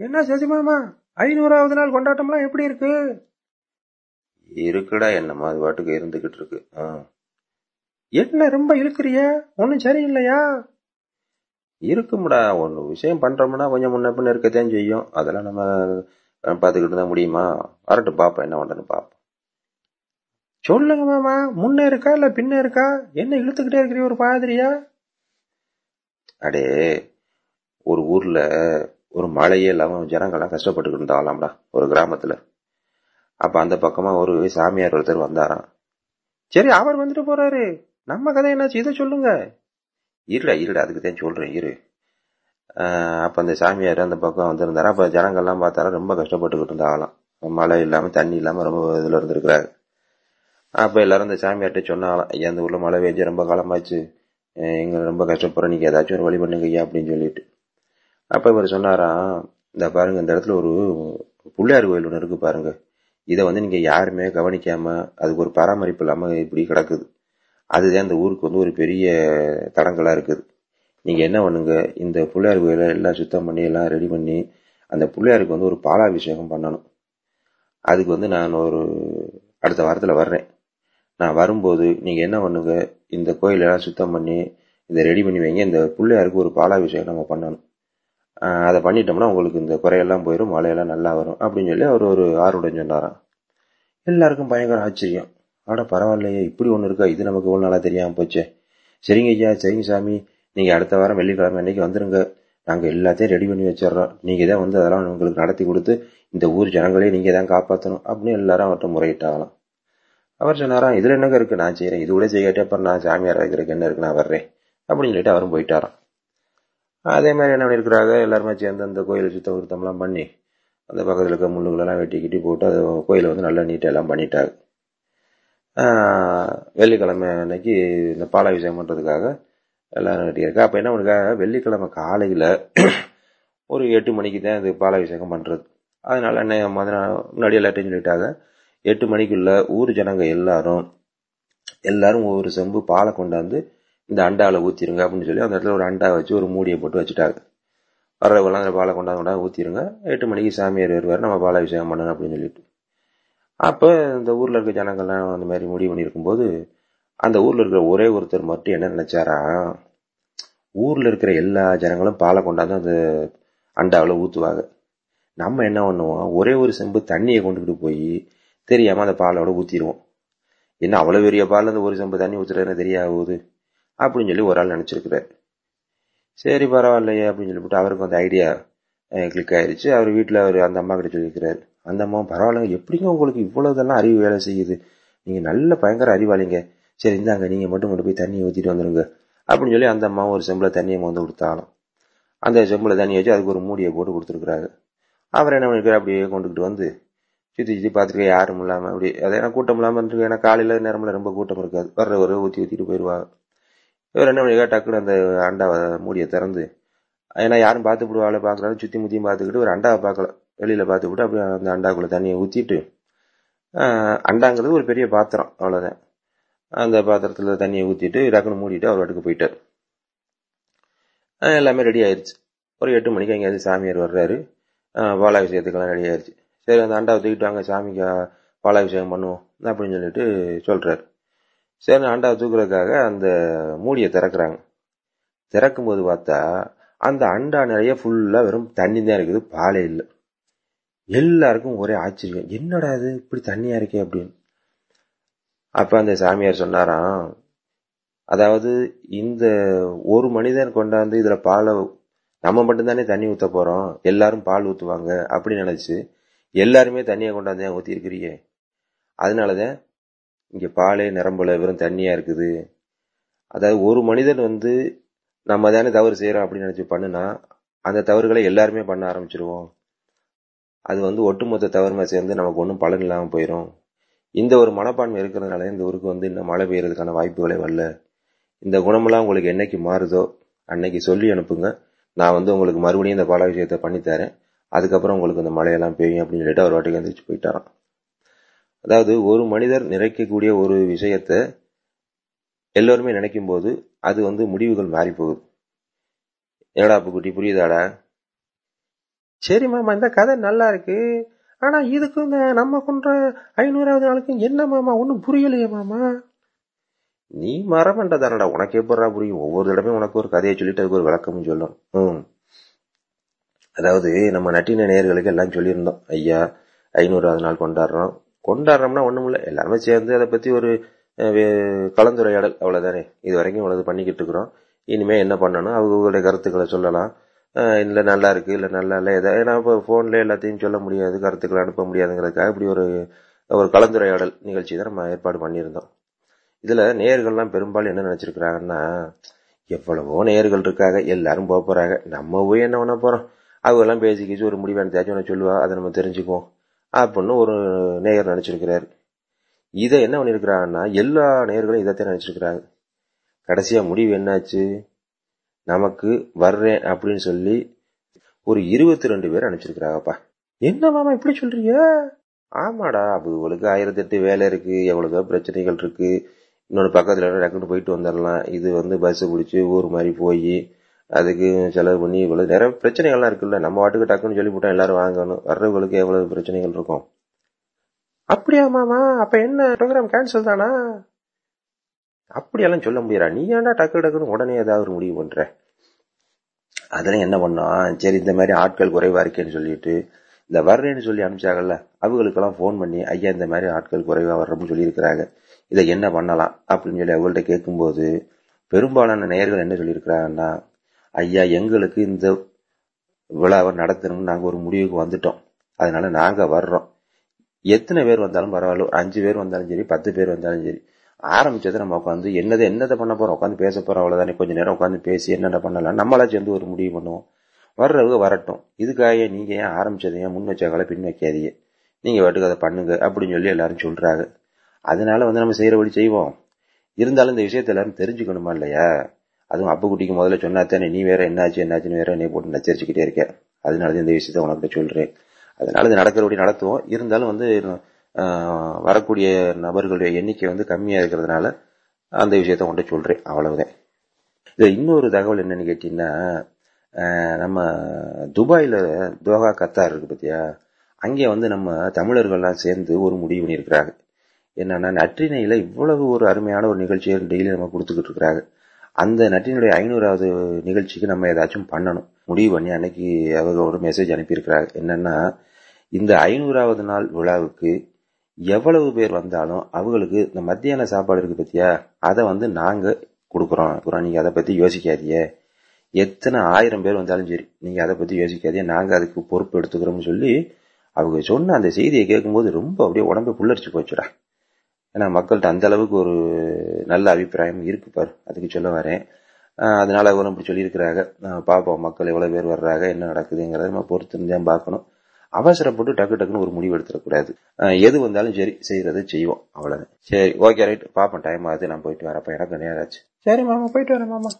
என்ன சசிமாமா? ஐநூறாவது நாள் கொண்டாட்டம்லாம் எப்படி இருக்கு? இருக்குடா என்னம்மா அது பாட்டுக்கு இருந்துகிட்டு இருக்கு. என்ன ரொம்ப இழுக்கிறிய? ஒன்னும் சரியில்லையா? இருக்கும்டா ஒரு விஷயம் பண்றோம்னா கொஞ்சம் முன்ன பின்ன இருக்கத்தான் செய்யும். அதெல்லாம் நம்ம பார்த்துக்கிட்டு தான் முடியுமா? வரட்டும் பாப்போம் என்ன பண்றேன்னு பாப்போம். சொல்லுங்க மாமா முன்ன இருக்கா இல்ல பின்ன இருக்கா? என்ன இழுத்துக்கிட்டே இருக்கிறீ ஒரு பாதிரியா அடே ஒரு ஊர்ல ஒரு மழையே இல்லாமல் ஜனங்கள்லாம் கஷ்டப்பட்டுக்கிட்டு இருந்தாங்களாம்டா ஒரு கிராமத்தில். அப்போ அந்த பக்கமாக ஒரு சாமியார் ஒருத்தர் வந்தாராம். சரி அவர் வந்துட்டு போறாரு. நம்ம கதை என்னாச்சு? இதை சொல்லுங்க. இருடா இருடா அதுக்கு தான் சொல்றேன் இரு. அப்போ அந்த சாமியார் அந்த பக்கம் வந்துருந்தார். அப்போ ஜனங்கள்லாம் பார்த்தாரா ரொம்ப கஷ்டப்பட்டுக்கிட்டு இருந்தாங்களாம். மழை இல்லாமல் தண்ணி இல்லாமல் ரொம்ப இதில் இருந்திருக்கிறாரு. அப்போ எல்லாரும் இந்த சாமியார்ட்ட சொன்னாங்களாம் ஐயா அந்த ஊரில் மழை பெய்ஞ்சு ரொம்ப காலமாச்சு. எங்களை ரொம்ப கஷ்டப்படுறோம். நீங்க ஏதாச்சும் ஒரு வழி பண்ணுங்க ஐயா அப்படின்னு சொல்லிட்டு. அப்ப இவர் சொன்னாராம் இந்த பாருங்க இந்த இடத்துல ஒரு பிள்ளையார் கோயில் ஒன்று இருக்கு பாருங்க. இதை வந்து நீங்க யாருமே கவனிக்காம அதுக்கு ஒரு பராமரிப்பு இல்லாமல் இப்படி கிடக்குது. அதுதான் இந்த ஊருக்கு வந்து ஒரு பெரிய தடங்களா இருக்குது. நீங்க என்ன பண்ணுங்க இந்த பிள்ளையார் கோயிலை எல்லாம் சுத்தம் பண்ணி எல்லாம் ரெடி பண்ணி அந்த பிள்ளையாருக்கு வந்து ஒரு பாலாபிஷேகம் பண்ணணும். அதுக்கு வந்து நான் ஒரு அடுத்த வாரத்தில் வர்றேன். நான் வரும்போது நீங்கள் என்ன பண்ணுங்க இந்த கோயிலெல்லாம் சுத்தம் பண்ணி இதை ரெடி பண்ணி வைங்க. இந்த பிள்ளையாருக்கு ஒரு பாலாபிஷேகம் நம்ம பண்ணணும். அதை பண்ணிட்டோம்னா உங்களுக்கு இந்த குறையெல்லாம் போயிடும் மழையெல்லாம் நல்லா வரும் அப்படின்னு சொல்லி அவர் ஒரு ஆர்வடன் சொன்னாராம். எல்லாருக்கும் பயங்கர ஆச்சரியம். ஆட பரவாயில்லையே இப்படி ஒன்று இருக்கா? இது நமக்கு இவ்வளோ நாளாக தெரியாமல் போச்சே. சரிங்க ஐயா சரிங்க சாமி. நீங்கள் அடுத்த வாரம் வெள்ளிக்கிழமை அன்னைக்கு வந்துருங்க. நாங்கள் எல்லாத்தையும் ரெடி பண்ணி வச்சிடுறோம். நீங்கள் தான் வந்து அதெல்லாம் உங்களுக்கு நடத்தி கொடுத்து இந்த ஊர் ஜனங்களையும் நீங்கள் தான் காப்பாற்றணும் அப்படின்னு எல்லாரும் அவர்கிட்ட முறையிட்டாங்களாம். அவர் சொன்னாராம் இதில் என்னங்க இருக்குது நான் செய்கிறேன் இது கூட செய்யாட்டே அப்புறம் நான் சாமியார் வைக்கிறதுக்கு என்ன இருக்கு? நான் வர்றேன். அப்படின்னு சொல்லிட்டு அவரும் போயிட்டாராம். அதே மாதிரி என்ன பண்ணிருக்கிறாங்க? எல்லாருமே சேர்ந்து அந்த கோயிலை சுத்தம் சுத்தம்லாம் பண்ணி அந்த பக்கத்தில் இருக்க முள்ளுகளெல்லாம் வெட்டிக்கிட்டி போட்டு அது கோயிலை வந்து நல்லா நீட்டாக எல்லாம் பண்ணிட்டாங்க. வெள்ளிக்கிழமை அன்னைக்கு இந்த பாலாபிஷேகம் பண்ணுறதுக்காக எல்லாரும் கட்டியிருக்கா அப்போ என்ன பண்ணுறாங்க வெள்ளிக்கிழமை காலையில் ஒரு எட்டு மணிக்கு தான் இது பாலாபிஷேகம் பண்ணுறது அதனால் என்ன முத நாள் முன்னாடி எல்லாத்தையும் சொல்லிட்டாங்க. எட்டு மணிக்குள்ள ஊர் ஜனங்க எல்லாரும் எல்லாரும் ஒவ்வொரு செம்பு பாலை கொண்டாந்து இந்த அண்டாவில் ஊற்றிருங்க அப்படின்னு சொல்லி அந்த இடத்துல ஒரு அண்டா வச்சு ஒரு மூடியை போட்டு வச்சுட்டாங்க. வர்றவங்களாம் அந்த பாலை கொண்டாந்து கொண்டாந்து ஊற்றிருங்க எட்டு மணிக்கு சாமியார் வருவார் நம்ம பாலாபிஷேகம் பண்ணணும் அப்படின்னு சொல்லிட்டு. அப்போ இந்த ஊரில் இருக்க ஜனங்கள்லாம் அந்த மாதிரி முடிவு பண்ணியிருக்கும்போது அந்த ஊரில் இருக்கிற ஒரே ஒருத்தர் மட்டும் என்ன நினச்சாரா? ஊரில் இருக்கிற எல்லா ஜனங்களும் பாலை கொண்டாந்து அந்த அண்டாவில் ஊற்றுவாங்க நம்ம என்ன பண்ணுவோம்? ஒரே ஒரு செம்பு தண்ணியை கொண்டுக்கிட்டு போய் தெரியாமல் அந்த பாலோட ஊற்றிடுவோம் என்ன அவ்வளோ பெரிய பால் அந்த ஒரு செம்பு தண்ணி ஊற்றுறதுன்னு தெரியாது அப்படின்னு சொல்லி ஒரு ஆள் நினச்சிருக்கிறார். சரி பரவாயில்லையே அப்படின்னு சொல்லிவிட்டு அவருக்கு அந்த ஐடியா கிளிக் ஆயிடுச்சு அவர் வீட்டில் அவர் அந்த அம்மா கிட்ட சொல்லியிருக்கிறார் அந்த அம்மா பரவாயில்லைங்க எப்படிங்க உங்களுக்கு இவ்வளவு இதெல்லாம் அறிவு வேலை செய்யுது? நீங்கள் நல்ல பயங்கர அறிவாளிங்க. சரி இந்தாங்க நீங்கள் மட்டும் கொண்டு போய் தண்ணியை ஊற்றிட்டு வந்துடுங்க அப்படின்னு சொல்லி அந்த அம்மா ஒரு செம்பில் தண்ணியை வந்து கொடுத்தாலும் அந்த செம்பில் தண்ணியை வச்சு அதுக்கு ஒரு மூடியை போட்டு கொடுத்துருக்குறாரு. அவர் என்ன பண்ணிருக்காரு? அப்படியே கொண்டுகிட்டு வந்து சுற்றி சுற்றி பார்த்துருக்கேன் யாரும் இல்லாமல் அப்படி அது ஏன்னா கூட்டம் இல்லாமல் இருந்துருக்கு ஏன்னா காலையில் நேரமில் ரொம்ப கூட்டம் இருக்காது. வர்றவர் ஊற்றி ஊற்றிட்டு போயிடுவாங்க இவர் என்ன டக்குனு டக்குன்னு அந்த அண்டாவை மூடியை திறந்து ஏன்னா யாரும் பார்த்து விடுவாள் பார்க்குறாரு சுற்றி முத்தியும் பார்த்துக்கிட்டு ஒரு அண்டாவை பார்க்கலாம் வெளியில் பார்த்துக்கிட்டு அப்படியே அந்த அண்டாக்குள்ளே தண்ணியை ஊற்றிட்டு அண்டாங்கிறது ஒரு பெரிய பாத்திரம் அவ்வளோதான் அந்த பாத்திரத்தில் தண்ணியை ஊற்றிட்டு டக்குன்னு மூடிட்டு அவர் வாட்டுக்கு போயிட்டார். எல்லாமே ரெடி ஆயிடுச்சு ஒரு எட்டு மணிக்கு அங்கேயாவது சாமியார் வர்றாரு. பாலாபிஷேகத்துக்கெல்லாம் ரெடி ஆயிடுச்சு சரி அந்த அண்டாவை தூக்கிட்டு வாங்க சாமிக்கு பாலாபிஷேகம் பண்ணுவோம் அப்படின்னு சொல்லிட்டு சொல்கிறாரு சரி ஆண்டா தூக்குறதுக்காக அந்த மூடியை திறக்கிறாங்க. திறக்கும் போது பார்த்தா அந்த அண்டா நிறைய ஃபுல்லா வெறும் தண்ணி தான் இருக்குது பாலே இல்லை. எல்லாருக்கும் ஒரே ஆச்சரியம் என்னடா இது இப்படி தண்ணியா இருக்கே அப்படின்னு. அப்ப அந்த சாமியார் சொன்னாராம் அதாவது இந்த ஒரு மனிதன் கொண்டாந்து இதுல பாலை நம்ம மட்டும்தானே தண்ணி ஊத்த போறோம் எல்லாரும் பால் ஊத்துவாங்க அப்படின்னு நினைச்சு எல்லாருமே தண்ணியை கொண்டாந்து ஏன் ஊத்தி இருக்கிறீங்க அதனாலதான் இங்கே பாலே நிரம்பல வெறும் தண்ணியா இருக்குது. அதாவது ஒரு மனிதன் வந்து நம்ம தானே தவறு செய்யறோம் அப்படின்னு நினைச்சு பண்ணுனா அந்த தவறுகளை எல்லாருமே பண்ண ஆரம்பிச்சிருவோம். அது வந்து ஒட்டுமொத்த தவறுமை சேர்ந்து நமக்கு ஒன்றும் பலன் இல்லாமல் போயிடும் இந்த ஒரு மனப்பான்மை இருக்கிறதுனால இந்த ஊருக்கு வந்து இன்னும் மழை பெய்யறதுக்கான வாய்ப்புகளே வரல. இந்த குணமெல்லாம் உங்களுக்கு என்னைக்கு மாறுதோ அன்னைக்கு சொல்லி அனுப்புங்க. நான் வந்து உங்களுக்கு மறுபடியும் இந்த பால விஷயத்தை பண்ணித்தரேன். அதுக்கப்புறம் உங்களுக்கு இந்த மழையெல்லாம் பெய்யும் அப்படின்னு சொல்லிட்டு அவர் வாட்டிக்கு எந்திரிச்சு போயிட்டாரான் அதாவது ஒரு மனிதர் நிறைக்கக்கூடிய ஒரு விஷயத்த எல்லோருமே நினைக்கும் போது அது வந்து முடிவுகள் மாறி போகுது. என்னடா குட்டி புரியுதாடா? சரி மாமா இந்த கதை நல்லா இருக்கு. ஆனா இதுக்கும் இந்த நம்ம கொன்ற ஐநூறாவது நாளுக்கும் என்ன மாமா? ஒன்றும் புரியலையே மாமா. நீ மரமண்ட தானடா உனக்கு எப்படா புரியும்? ஒவ்வொரு தடவையும் உனக்கு ஒரு கதையை சொல்லிட்டு அதுக்கு ஒரு விளக்கம்னு சொல்லணும். ம். அதாவது நம்ம நட்டின நேர்களுக்கு எல்லாம் சொல்லியிருந்தோம். ஐயா ஐநூறாவது நாள் கொண்டாடுறோம். கொண்டாடுறோம்னா ஒண்ணும் இல்லை. எல்லாருமே சேர்ந்து அதை பத்தி ஒரு கலந்துரையாடல். அவ்வளவுதானே. இது வரைக்கும் அவ்வளவு பண்ணிக்கிட்டு இருக்கிறோம். இனிமே என்ன பண்ணணும்? அவங்களுடைய கருத்துக்களை சொல்லலாம். அஹ், இல்ல நல்லா இருக்கு இல்ல நல்லா இல்ல ஏதாவது ஏன்னா இப்போ போன்ல எல்லாத்தையும் சொல்ல முடியாது கருத்துக்களை அனுப்ப முடியாதுங்கிறதுக்காக இப்படி ஒரு ஒரு கலந்துரையாடல் நிகழ்ச்சி தான் நம்ம ஏற்பாடு பண்ணியிருந்தோம். இதுல நேர்கள்லாம் பெரும்பாலும் என்ன நினைச்சிருக்கிறாங்கன்னா எவ்வளவோ நேயர்கள் இருக்காங்க எல்லாரும் போக போறாங்க. நம்ம போய் என்ன பண்ண போறோம்? அவங்க எல்லாம் பேசிக்கிச்சு ஒரு முடிவு எடுத்தாச்சும் ஒன்று சொல்லுவா அதை நம்ம தெரிஞ்சுக்குவோம். அப்படின்னு ஒரு நேயர் நினச்சிருக்கிறார். இதை என்ன பண்ணிருக்கிறாங்கன்னா எல்லா நேயர்களும் இதைத்தான் நினைச்சிருக்கிறாங்க. கடைசியாக முடிவு என்னாச்சு? நமக்கு வர்றேன் அப்படின்னு சொல்லி ஒரு இருபத்தி ரெண்டு பேர் அனுப்பிச்சிருக்கிறாங்கப்பா என்ன மாமா இப்படி சொல்றீங்க? ஆமாடா அவங்களுக்கு ஆயிரத்தி எட்டு வேலை இருக்கு எவ்வளவோ பிரச்சனைகள் இருக்கு. இன்னொரு பக்கத்தில் டக்குன்னு போயிட்டு வந்துடலாம் இது வந்து பஸ் பிடிச்சி ஊர் மாதிரி போய் அதுக்கு செலவு பண்ணி இவ்வளவு நிறைய பிரச்சனைகள்லாம் இருக்குல்ல. நம்ம வாட்டுக்கு டக்குன்னு சொல்லி போட்டோம் எல்லாரும் வாங்கணும். வர்றவங்களுக்கு எவ்வளவு பிரச்சனைகள் இருக்கும்? அப்படியா மாமா அப்ப என்ன? ப்ரோக்ராம் கேன்சல் தானா? அப்படியெல்லாம் சொல்ல முடியாதா? நீ ஏன்டா டக்கு டக்குன்னு உடனே ஏதாவது ஒரு முடிவு பண்ற? அதெல்லாம் என்ன பண்ணோம் சரி இந்த மாதிரி ஆட்கள் குறைவா இருக்கேன்னு சொல்லிட்டு இந்த வர்றேன்னு சொல்லி அனுப்பிச்சாங்கல்ல அவங்களுக்கெல்லாம் ஃபோன் பண்ணி ஐயா இந்த மாதிரி ஆட்கள் குறைவா வர்றோம்னு சொல்லியிருக்கிறாங்க. இதை என்ன பண்ணலாம்? அப்படின்னு சொல்லி அவங்கள்ட்ட கேட்கும்போது பெரும்பாலான நேயர்கள் என்ன சொல்லியிருக்கிறாங்கன்னா ஐயா எங்களுக்கு இந்த விழாவை நடத்தணும்னு நாங்கள் ஒரு முடிவுக்கு வந்துட்டோம். அதனால நாங்கள் வர்றோம். எத்தனை பேர் வந்தாலும் பரவாயில்ல. ஒரு அஞ்சு பேர் வந்தாலும் சரி பத்து பேர் வந்தாலும் சரி. ஆரம்பிச்சதை நம்ம உட்காந்து என்னதை என்னதை பண்ண போறோம்? உட்காந்து பேச போறோம் அவ்வளவுதானே. கொஞ்ச நேரம் உட்காந்து பேசி என்னென்ன பண்ணலாம்? நம்மளா சேர்ந்து ஒரு முடிவு பண்ணுவோம். வர்றவங்க வரட்டும். இதுக்காக நீங்க ஏன் ஆரம்பிச்சதை ஏன் முன் வச்சாங்கள பின் வைக்காதீங்க நீங்க வாட்டுக்கு அதை பண்ணுங்க அப்படின்னு சொல்லி எல்லாரும் சொல்றாங்க. அதனால வந்து நம்ம செய்யற வழி செய்வோம். இருந்தாலும் இந்த விஷயத்தை எல்லாரும் தெரிஞ்சுக்கணுமா இல்லையா? அதுவும் அப்பு குட்டிக்கு முதல்ல சொன்னாத்தானே நீ வேற என்னாச்சு என்னாச்சுன்னு வேற என்னை போட்டு நச்சரிச்சுக்கிட்டே இருக்க. அதனால இந்த விஷயத்த உனக்கிட்ட சொல்றேன். அதனால இது நடக்கிறபடி நடத்துவோம். இருந்தாலும் வந்து வரக்கூடிய நபர்களுடைய எண்ணிக்கை வந்து கம்மியா இருக்கிறதுனால அந்த விஷயத்த உன்கிட்ட சொல்றேன். அவ்வளவுதான். இது இன்னொரு தகவல் என்னன்னு கேட்டீங்கன்னா நம்ம துபாயில தோகா கத்தார் இருக்கு பத்தியா? அங்கே வந்து நம்ம தமிழர்கள்லாம் சேர்ந்து ஒரு முடிவு பண்ணியிருக்கிறாங்க. என்னன்னா நற்றினையில இவ்வளவு ஒரு அருமையான ஒரு நிகழ்ச்சியை டெய்லி நம்ம கொடுத்துக்கிட்டு இருக்கிறாங்க. அந்த நட்டினுடைய ஐநூறாவது நிகழ்ச்சிக்கு நம்ம ஏதாச்சும் பண்ணணும். முடிவு பண்ணி அன்னைக்கு அவர் ஒரு மெசேஜ் அனுப்பியிருக்கிறார் என்னன்னா இந்த ஐநூறாவது நாள் விழாவுக்கு எவ்வளவு பேர் வந்தாலும் அவங்களுக்கு இந்த மத்தியான சாப்பாடு இருக்கு பத்தியா? அதை வந்து நாங்க கொடுக்குறோம். அப்புறம் நீங்க அதை பத்தி யோசிக்காதீங்க. எத்தனை ஆயிரம் பேர் வந்தாலும் சரி நீங்க அதை பத்தி யோசிக்காதீங்க. நாங்க அதுக்கு பொறுப்பு எடுத்துக்கிறோம்னு சொல்லி அவங்க சொன்ன அந்த செய்தியை கேட்கும்போது ரொம்ப அப்படியே உடம்பு புல்லரிச்சு போச்சுடா. ஏன்னா மக்கள்கிட்ட அந்த அளவுக்கு ஒரு நல்ல அபிப்பிராயம் இருக்கு பாரு. அதுக்கு சொல்ல வரேன். அதனால அவங்க இப்படி சொல்லியிருக்கிறாங்க. பார்ப்போம் மக்கள் எவ்வளவு பேர் வர்றாங்க என்ன நடக்குதுங்கிறத நம்ம பொறுத்து தான் பார்க்கணும். அவசரப்பட்டு டக்கு டக்குன்னு ஒரு முடிவு எடுத்துடக்கூடாது எது வந்தாலும் சரி செய்யறதை செய்வோம். அவ்வளவுதான். சரி ஓகே ரைட் பார்ப்போம் டைம் ஆகுது. நான் போயிட்டு வரப்ப எனக்கு நேராச்சு ஆச்சு. சரி மாமா போயிட்டு வரேன் மாமா.